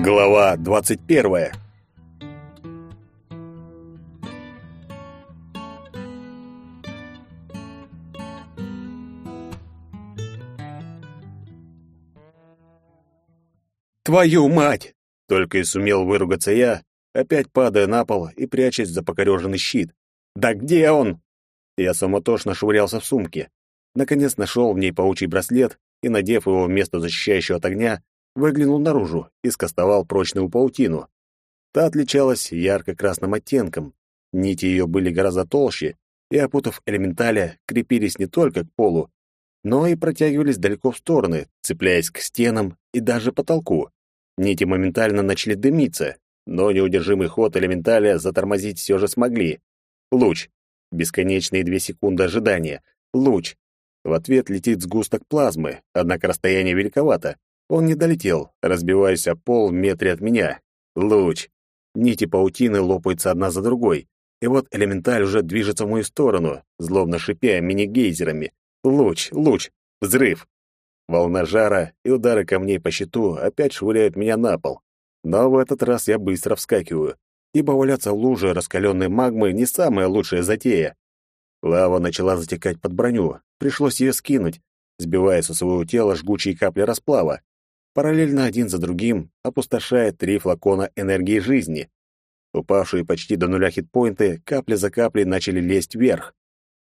Глава 21. Твою мать! Только и сумел выругаться я, опять падая на пол и прячась за покореженный щит. Да где он? Я самотошно швырялся в сумке. Наконец нашел в ней паучий браслет и, надев его вместо защищающего от огня, выглянул наружу и скостовал прочную паутину. Та отличалась ярко-красным оттенком. Нити ее были гораздо толще, и, опутав элементаля, крепились не только к полу, но и протягивались далеко в стороны, цепляясь к стенам и даже потолку. Нити моментально начали дымиться, но неудержимый ход элементаля затормозить все же смогли. Луч. Бесконечные две секунды ожидания. Луч. В ответ летит сгусток плазмы, однако расстояние великовато. Он не долетел, разбиваясь о пол в метре от меня. Луч. Нити паутины лопаются одна за другой. И вот элементаль уже движется в мою сторону, злобно шипя мини-гейзерами. Луч, луч, взрыв. Волна жара и удары камней по щиту опять швыряют меня на пол. Но в этот раз я быстро вскакиваю, ибо валяться в луже раскаленной магмы не самая лучшая затея. Лава начала затекать под броню, пришлось ее скинуть, сбивая со своего тела жгучие капли расплава. Параллельно один за другим опустошая три флакона энергии жизни. Упавшие почти до нуля хитпоинты капля за каплей начали лезть вверх.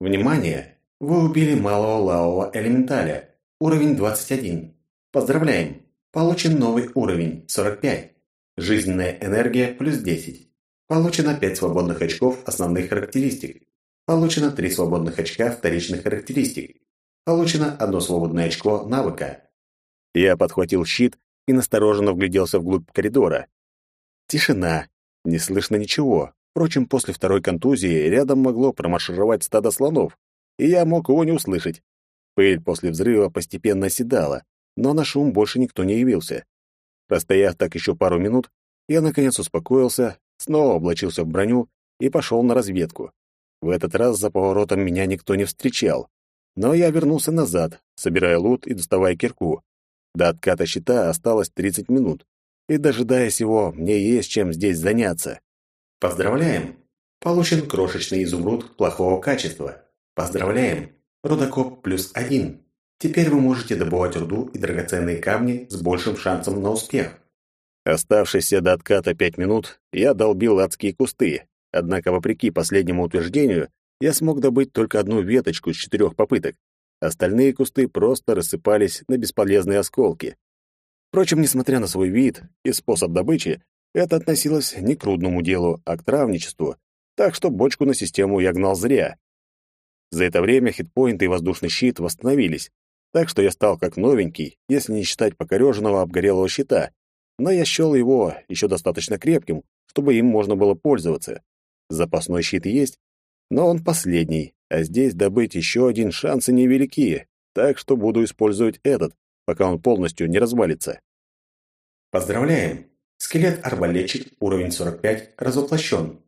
Внимание! Вы убили малого лавового элементаля. Уровень 21. Поздравляем! Получен новый уровень 45. Жизненная энергия плюс 10. Получено 5 свободных очков основных характеристик. Получено 3 свободных очка вторичных характеристик. Получено одно свободное очко навыка. Я подхватил щит и настороженно вгляделся вглубь коридора. Тишина. Не слышно ничего. Впрочем, после второй контузии рядом могло промаршировать стадо слонов, и я мог его не услышать. Пыль после взрыва постепенно оседала, но на шум больше никто не явился. Простояв так еще пару минут, я наконец успокоился, снова облачился в броню и пошел на разведку. В этот раз за поворотом меня никто не встречал. Но я вернулся назад, собирая лут и доставая кирку. До отката щита осталось 30 минут, и, дожидаясь его, мне есть чем здесь заняться. Поздравляем! Получен крошечный изумруд плохого качества. Поздравляем! Рудокоп плюс один. Теперь вы можете добывать руду и драгоценные камни с большим шансом на успех. Оставшиеся до отката пять минут я долбил адские кусты, однако, вопреки последнему утверждению, я смог добыть только одну веточку с четырех попыток. Остальные кусты просто рассыпались на бесполезные осколки. Впрочем, несмотря на свой вид и способ добычи, это относилось не к трудному делу, а к травничеству, так что бочку на систему я гнал зря. За это время хитпоинты и воздушный щит восстановились, так что я стал как новенький, если не считать покореженного обгорелого щита, но я счел его еще достаточно крепким, чтобы им можно было пользоваться. Запасной щит есть, но он последний, а здесь добыть еще один шансы невелики, так что буду использовать этот, пока он полностью не развалится. Поздравляем! Скелет-арбалетчик, уровень 45, развоплощен.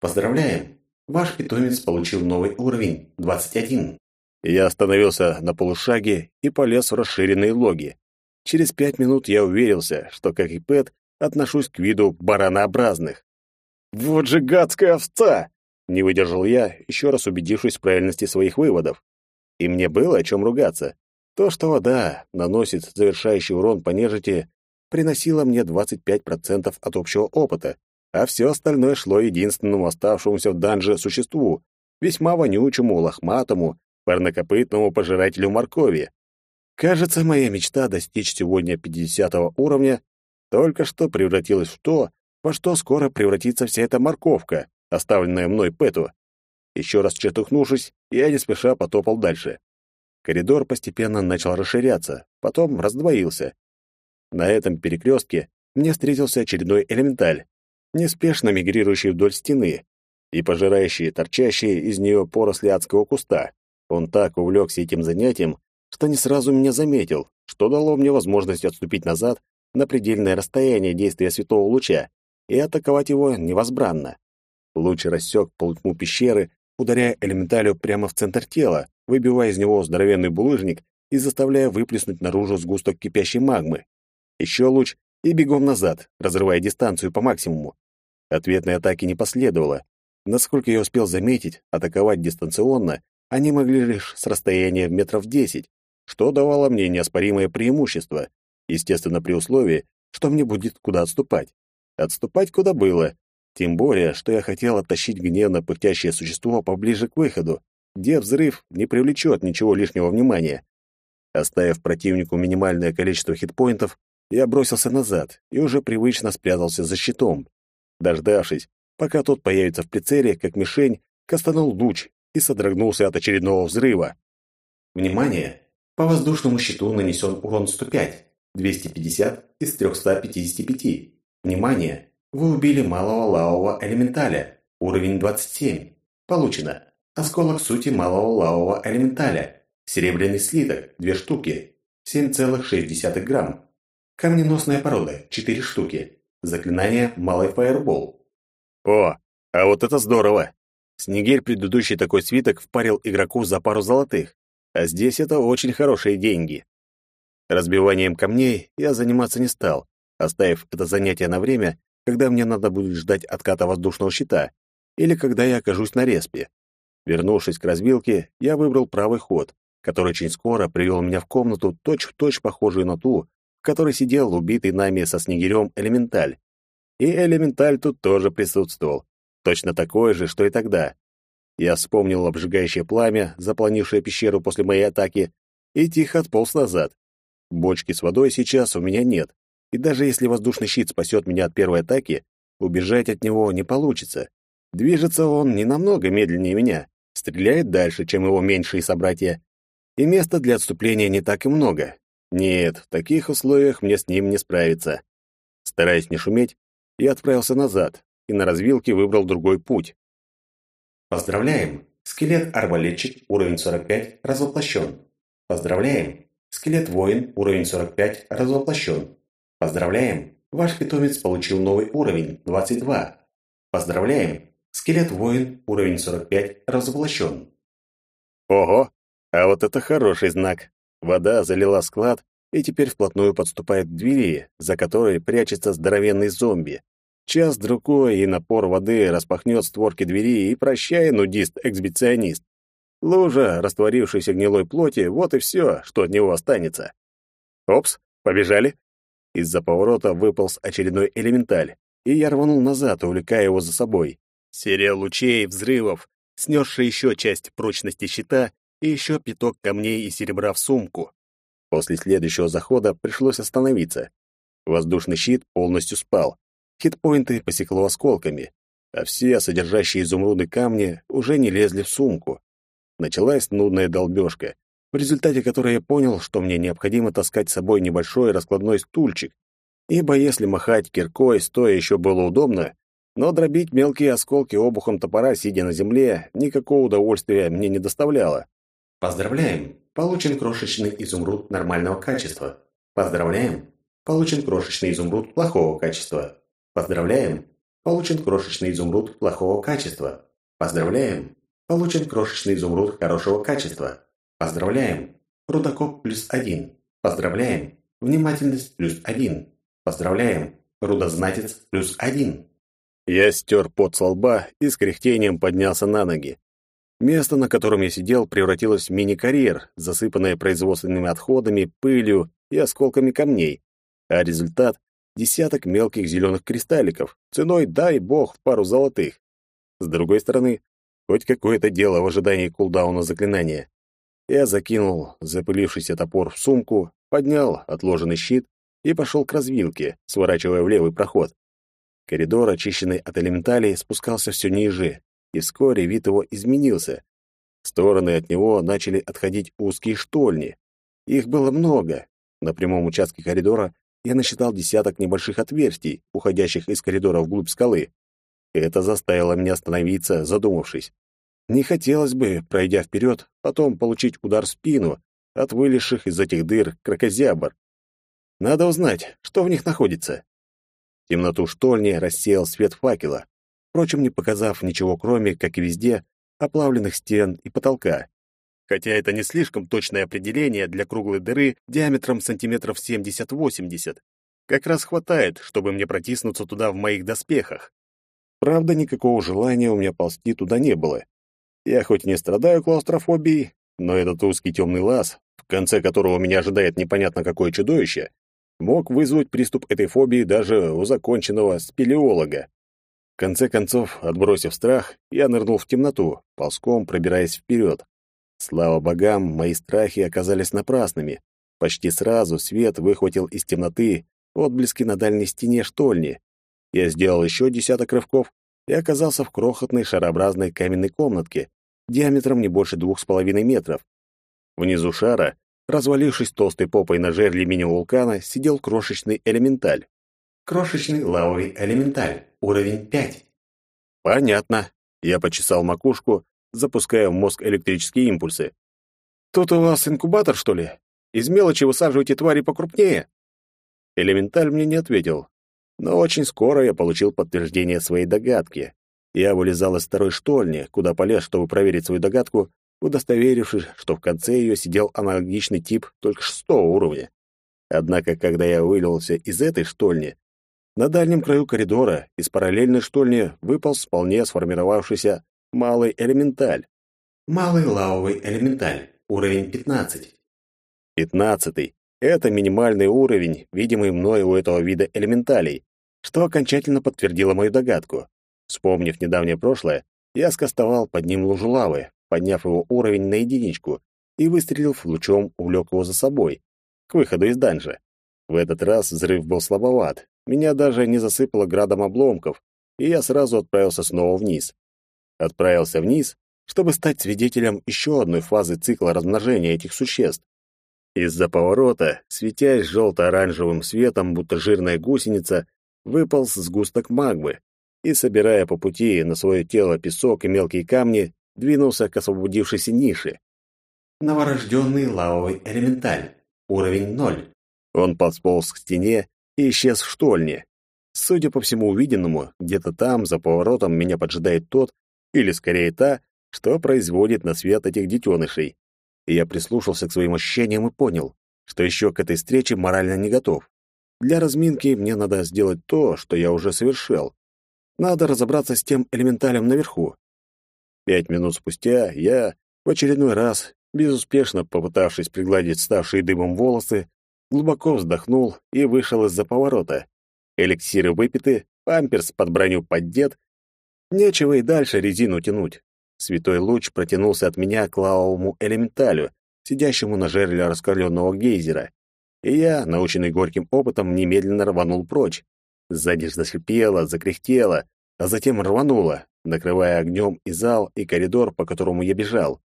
Поздравляем! Ваш питомец получил новый уровень, 21. Я остановился на полушаге и полез в расширенные логи. Через пять минут я уверился, что, как и Пэт, отношусь к виду баранообразных. «Вот же гадская овца!» — не выдержал я, еще раз убедившись в правильности своих выводов. И мне было о чем ругаться. То, что вода наносит завершающий урон по нежити, приносило мне 25% от общего опыта, а все остальное шло единственному оставшемуся в данже существу, весьма вонючему, лохматому, парнокопытному пожирателю моркови. Кажется, моя мечта достичь сегодня 50 уровня только что превратилась в то, во что скоро превратится вся эта морковка, оставленная мной Пэту. Еще раз четухнувшись, я не спеша потопал дальше. Коридор постепенно начал расширяться, потом раздвоился. На этом перекрестке мне встретился очередной элементаль, неспешно мигрирующий вдоль стены и пожирающий торчащие из нее поросли адского куста. Он так увлекся этим занятием, что не сразу меня заметил, что дало мне возможность отступить назад на предельное расстояние действия святого луча и атаковать его невозбранно. Луч рассек полутьму пещеры, ударяя элементалю прямо в центр тела, выбивая из него здоровенный булыжник и заставляя выплеснуть наружу сгусток кипящей магмы. Еще луч и бегом назад, разрывая дистанцию по максимуму. Ответной атаки не последовало. Насколько я успел заметить, атаковать дистанционно они могли лишь с расстояния в метров десять, что давало мне неоспоримое преимущество, естественно, при условии, что мне будет куда отступать. Отступать куда было, тем более, что я хотел оттащить гневно пыхтящее существо поближе к выходу, где взрыв не привлечет ничего лишнего внимания. Оставив противнику минимальное количество хитпоинтов, я бросился назад и уже привычно спрятался за щитом. Дождавшись, пока тот появится в прицеле, как мишень, кастанул луч и содрогнулся от очередного взрыва. Внимание! По воздушному щиту нанесен урон 105, 250 из 355. Внимание! Вы убили малого лавового элементаля, уровень 27. Получено. Осколок сути малого лавового элементаля. Серебряный слиток, 2 штуки, 7,6 грамм. Камненосная порода, 4 штуки. Заклинание «Малый фаербол». О, а вот это здорово! Снегирь предыдущий такой свиток впарил игроку за пару золотых, а здесь это очень хорошие деньги. Разбиванием камней я заниматься не стал, оставив это занятие на время, когда мне надо будет ждать отката воздушного щита или когда я окажусь на респе. Вернувшись к развилке, я выбрал правый ход, который очень скоро привел меня в комнату, точь-в-точь точь похожую на ту, в которой сидел убитый нами со снегирем элементаль. И элементаль тут тоже присутствовал, точно такой же, что и тогда. Я вспомнил обжигающее пламя, заполнившее пещеру после моей атаки, и тихо отполз назад. Бочки с водой сейчас у меня нет, и даже если воздушный щит спасет меня от первой атаки, убежать от него не получится. Движется он не намного медленнее меня, стреляет дальше, чем его меньшие собратья. И места для отступления не так и много. Нет, в таких условиях мне с ним не справиться. Стараясь не шуметь, я отправился назад и на развилке выбрал другой путь. Поздравляем! Скелет-арбалетчик, уровень 45, развоплощен. Поздравляем! Скелет-воин, уровень 45, развоплощен. Поздравляем! Ваш питомец получил новый уровень, 22. Поздравляем! Скелет-воин, уровень 45, развоплощен. Ого! А вот это хороший знак. Вода залила склад и теперь вплотную подступает к двери, за которой прячется здоровенный зомби. Час-другой, и напор воды распахнет створки двери, и прощай, нудист-эксбиционист. Лужа, растворившейся гнилой плоти, вот и все, что от него останется. Опс, побежали. Из-за поворота выполз очередной элементаль, и я рванул назад, увлекая его за собой. Серия лучей, взрывов, снесшая еще часть прочности щита и еще пяток камней и серебра в сумку. После следующего захода пришлось остановиться. Воздушный щит полностью спал. Хитпоинты посекло осколками, а все содержащие изумруды камни уже не лезли в сумку. Началась нудная долбежка, в результате которой я понял, что мне необходимо таскать с собой небольшой раскладной стульчик, ибо если махать киркой стоя еще было удобно, но дробить мелкие осколки обухом топора, сидя на земле, никакого удовольствия мне не доставляло. Поздравляем! Получен крошечный изумруд нормального качества. Поздравляем! Получен крошечный изумруд плохого качества. Поздравляем! Получен крошечный изумруд плохого качества. Поздравляем! Получен крошечный изумруд хорошего качества. Поздравляем! Рудокоп плюс один. Поздравляем! Внимательность плюс один. Поздравляем! Рудознатец плюс один. Я стер пот со лба и с кряхтением поднялся на ноги. Место, на котором я сидел, превратилось в мини-карьер, засыпанное производственными отходами, пылью и осколками камней. А результат — десяток мелких зеленых кристалликов, ценой, дай бог, в пару золотых. С другой стороны, хоть какое-то дело в ожидании кулдауна заклинания. Я закинул запылившийся топор в сумку, поднял отложенный щит и пошел к развилке, сворачивая в левый проход. Коридор, очищенный от элементалей, спускался все ниже, и вскоре вид его изменился. Стороны от него начали отходить узкие штольни. Их было много. На прямом участке коридора я насчитал десяток небольших отверстий, уходящих из коридора вглубь скалы. Это заставило меня остановиться, задумавшись. Не хотелось бы, пройдя вперед, потом получить удар в спину от вылезших из этих дыр крокозябр. Надо узнать, что в них находится. Темноту штольни рассеял свет факела, впрочем, не показав ничего кроме, как и везде, оплавленных стен и потолка. Хотя это не слишком точное определение для круглой дыры диаметром сантиметров 70-80. Как раз хватает, чтобы мне протиснуться туда в моих доспехах. Правда, никакого желания у меня ползти туда не было. Я хоть не страдаю клаустрофобией, но этот узкий темный лаз, в конце которого меня ожидает непонятно какое чудовище, мог вызвать приступ этой фобии даже у законченного спелеолога. В конце концов, отбросив страх, я нырнул в темноту, ползком пробираясь вперед. Слава богам, мои страхи оказались напрасными. Почти сразу свет выхватил из темноты отблески на дальней стене штольни. Я сделал еще десяток рывков и оказался в крохотной шарообразной каменной комнатке, диаметром не больше двух с половиной метров. Внизу шара, развалившись толстой попой на жерле мини-вулкана, сидел крошечный элементаль. Крошечный лавовый элементаль, уровень 5. Понятно. Я почесал макушку, запуская в мозг электрические импульсы. Тут у вас инкубатор, что ли? Из мелочи высаживаете твари покрупнее? Элементаль мне не ответил, но очень скоро я получил подтверждение своей догадки. Я вылезал из второй штольни, куда полез, чтобы проверить свою догадку, удостоверившись, что в конце ее сидел аналогичный тип только шестого уровня. Однако, когда я вылился из этой штольни, на дальнем краю коридора из параллельной штольни выпал вполне сформировавшийся малый элементаль. Малый лавовый элементаль, уровень 15. Пятнадцатый — это минимальный уровень, видимый мной у этого вида элементалей, что окончательно подтвердило мою догадку. Вспомнив недавнее прошлое, я скостовал под ним лужу лавы, подняв его уровень на единичку, и, выстрелив лучом, увлек его за собой, к выходу из данжа. В этот раз взрыв был слабоват, меня даже не засыпало градом обломков, и я сразу отправился снова вниз. Отправился вниз, чтобы стать свидетелем еще одной фазы цикла размножения этих существ. Из-за поворота, светясь желто-оранжевым светом, будто жирная гусеница, выполз сгусток магмы и, собирая по пути на свое тело песок и мелкие камни, двинулся к освободившейся нише. Новорожденный лавовый элементаль. Уровень 0. Он подполз к стене и исчез в штольне. Судя по всему увиденному, где-то там, за поворотом, меня поджидает тот, или скорее та, что производит на свет этих детенышей. И я прислушался к своим ощущениям и понял, что еще к этой встрече морально не готов. Для разминки мне надо сделать то, что я уже совершил. Надо разобраться с тем элементалем наверху. Пять минут спустя я, в очередной раз, безуспешно попытавшись пригладить ставшие дымом волосы, глубоко вздохнул и вышел из-за поворота. Эликсиры выпиты, памперс под броню поддет. Нечего и дальше резину тянуть. Святой луч протянулся от меня к лавовому элементалю, сидящему на жерле раскаленного гейзера и я, наученный горьким опытом, немедленно рванул прочь. Сзади зашипело, закряхтело, а затем рвануло, накрывая огнем и зал, и коридор, по которому я бежал.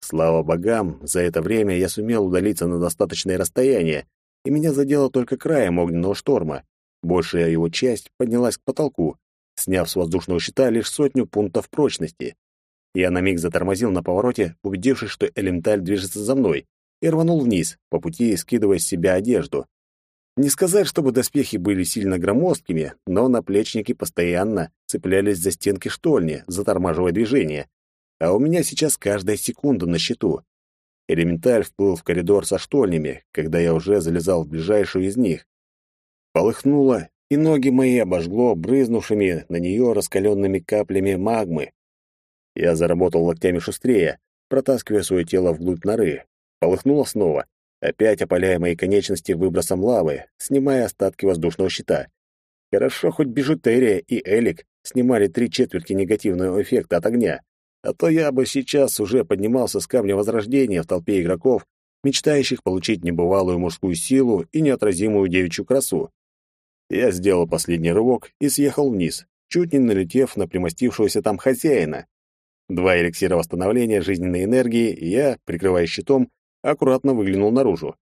Слава богам, за это время я сумел удалиться на достаточное расстояние, и меня задело только краем огненного шторма. Большая его часть поднялась к потолку, сняв с воздушного щита лишь сотню пунктов прочности. Я на миг затормозил на повороте, убедившись, что элементаль движется за мной, и рванул вниз, по пути скидывая с себя одежду. Не сказать, чтобы доспехи были сильно громоздкими, но наплечники постоянно цеплялись за стенки штольни, затормаживая движение. А у меня сейчас каждая секунда на счету. Элементаль вплыл в коридор со штольнями, когда я уже залезал в ближайшую из них. Полыхнуло, и ноги мои обожгло брызнувшими на нее раскаленными каплями магмы. Я заработал локтями шустрее, протаскивая свое тело вглубь норы, Полыхнуло снова, опять опаляя мои конечности выбросом лавы, снимая остатки воздушного щита. Хорошо, хоть бижутерия и элик снимали три четверти негативного эффекта от огня, а то я бы сейчас уже поднимался с камня возрождения в толпе игроков, мечтающих получить небывалую мужскую силу и неотразимую девичью красу. Я сделал последний рывок и съехал вниз, чуть не налетев на примостившегося там хозяина. Два эликсира восстановления жизненной энергии, я, прикрываясь щитом, аккуратно выглянул наружу.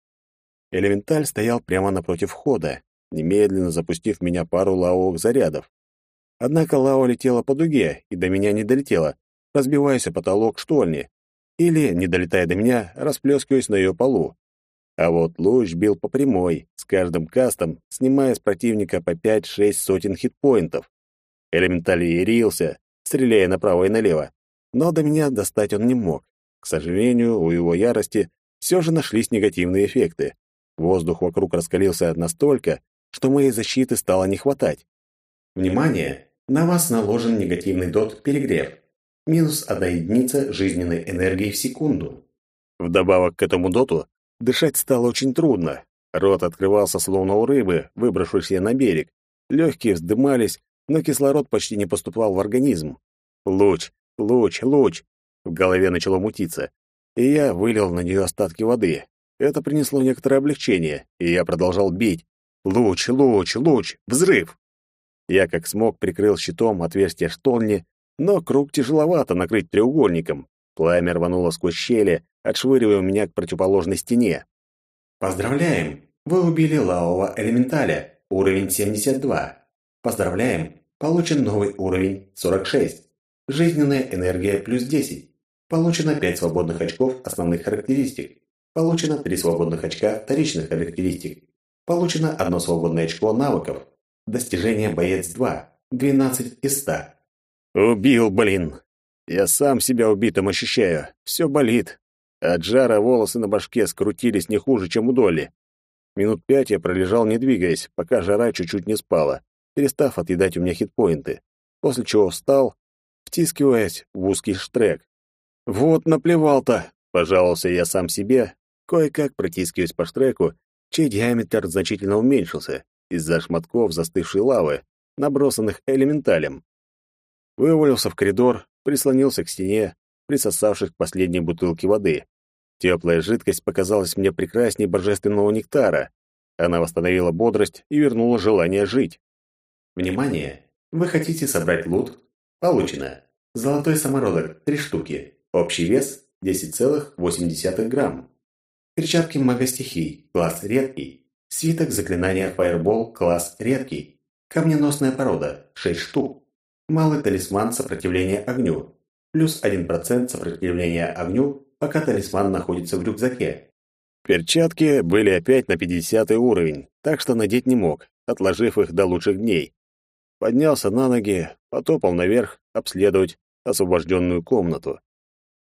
Элементаль стоял прямо напротив входа, немедленно запустив в меня пару лавовых зарядов. Однако лава летела по дуге и до меня не долетела, разбиваясь о потолок штольни, или, не долетая до меня, расплескиваясь на ее полу. А вот луч бил по прямой, с каждым кастом, снимая с противника по 5-6 сотен хитпоинтов. Элементаль ярился, стреляя направо и налево, но до меня достать он не мог. К сожалению, у его ярости все же нашлись негативные эффекты. Воздух вокруг раскалился настолько, что моей защиты стало не хватать. Внимание! На вас наложен негативный дот «Перегрев». Минус одна единица жизненной энергии в секунду. Вдобавок к этому доту дышать стало очень трудно. Рот открывался словно у рыбы, выбравшейся на берег. Легкие вздымались, но кислород почти не поступал в организм. Луч, луч, луч. В голове начало мутиться, и я вылил на нее остатки воды. Это принесло некоторое облегчение, и я продолжал бить. Луч, луч, луч, взрыв. Я как смог прикрыл щитом отверстие штольни, но круг тяжеловато накрыть треугольником. Пламя рвануло сквозь щели, отшвыривая меня к противоположной стене. Поздравляем! Вы убили лавового элементаля, уровень 72. Поздравляем! Получен новый уровень 46. Жизненная энергия плюс 10. Получено 5 свободных очков основных характеристик. Получено 3 свободных очка вторичных характеристик. Получено 1 свободное очко навыков. Достижение боец 2. 12 из 100. Убил, блин. Я сам себя убитым ощущаю. Все болит. От жара волосы на башке скрутились не хуже, чем у Долли. Минут пять я пролежал, не двигаясь, пока жара чуть-чуть не спала, перестав отъедать у меня хитпоинты, после чего встал, втискиваясь в узкий штрек. «Вот наплевал-то!» — пожаловался я сам себе, кое-как протискиваясь по штреку, чей диаметр значительно уменьшился из-за шматков застывшей лавы, набросанных элементалем. Вывалился в коридор, прислонился к стене, присосавшись к последней бутылке воды. Теплая жидкость показалась мне прекрасней божественного нектара. Она восстановила бодрость и вернула желание жить. Внимание! Вы хотите собрать лут? Получено. Золотой самородок – 3 штуки. Общий вес – 10,8 грамм. Перчатки мага стихий, класс редкий. Свиток заклинания Fireball, класс редкий. Камненосная порода – 6 штук. Малый талисман сопротивления огню плюс 1% сопротивления огню, пока талисман находится в рюкзаке. Перчатки были опять на 50 уровень, так что надеть не мог, отложив их до лучших дней. Поднялся на ноги, потопал наверх, обследовать освобожденную комнату.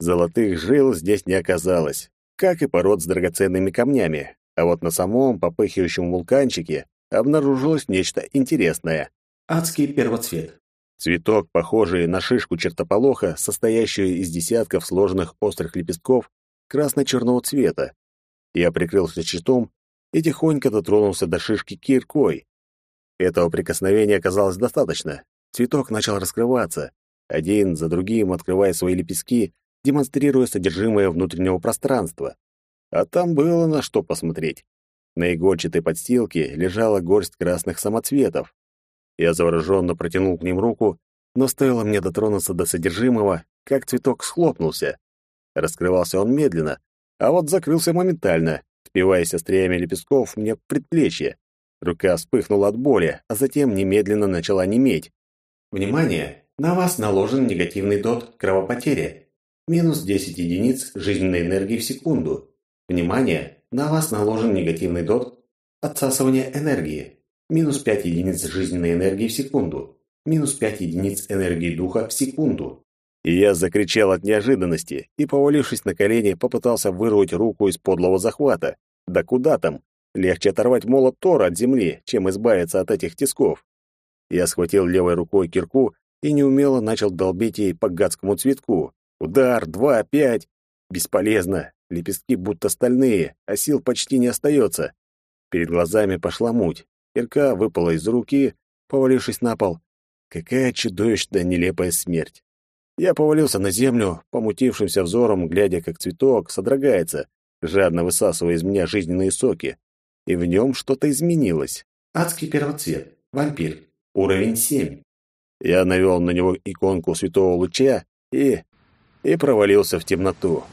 Золотых жил здесь не оказалось, как и пород с драгоценными камнями, а вот на самом попыхивающем вулканчике обнаружилось нечто интересное. Адский первоцвет. Цветок, похожий на шишку чертополоха, состоящую из десятков сложных острых лепестков красно-черного цвета. Я прикрылся щитом и тихонько дотронулся до шишки киркой. Этого прикосновения оказалось достаточно. Цветок начал раскрываться, один за другим открывая свои лепестки, демонстрируя содержимое внутреннего пространства. А там было на что посмотреть. На игольчатой подстилке лежала горсть красных самоцветов. Я завороженно протянул к ним руку, но стоило мне дотронуться до содержимого, как цветок схлопнулся. Раскрывался он медленно, а вот закрылся моментально, впиваясь остриями лепестков мне в предплечье. Рука вспыхнула от боли, а затем немедленно начала неметь. «Внимание! На вас наложен негативный дот кровопотери. Минус 10 единиц жизненной энергии в секунду. Внимание! На вас наложен негативный дот отсасывания энергии минус 5 единиц жизненной энергии в секунду, минус 5 единиц энергии духа в секунду. И я закричал от неожиданности и, повалившись на колени, попытался вырвать руку из подлого захвата. Да куда там? Легче оторвать молот Тора от земли, чем избавиться от этих тисков. Я схватил левой рукой кирку и неумело начал долбить ей по гадскому цветку. Удар, два, пять. Бесполезно. Лепестки будто стальные, а сил почти не остается. Перед глазами пошла муть. Кирка выпала из руки, повалившись на пол. Какая чудовищная нелепая смерть. Я повалился на землю, помутившимся взором, глядя, как цветок содрогается, жадно высасывая из меня жизненные соки. И в нем что-то изменилось. Адский первоцвет. Вампир. Уровень 7. Я навел на него иконку святого луча и... и провалился в темноту.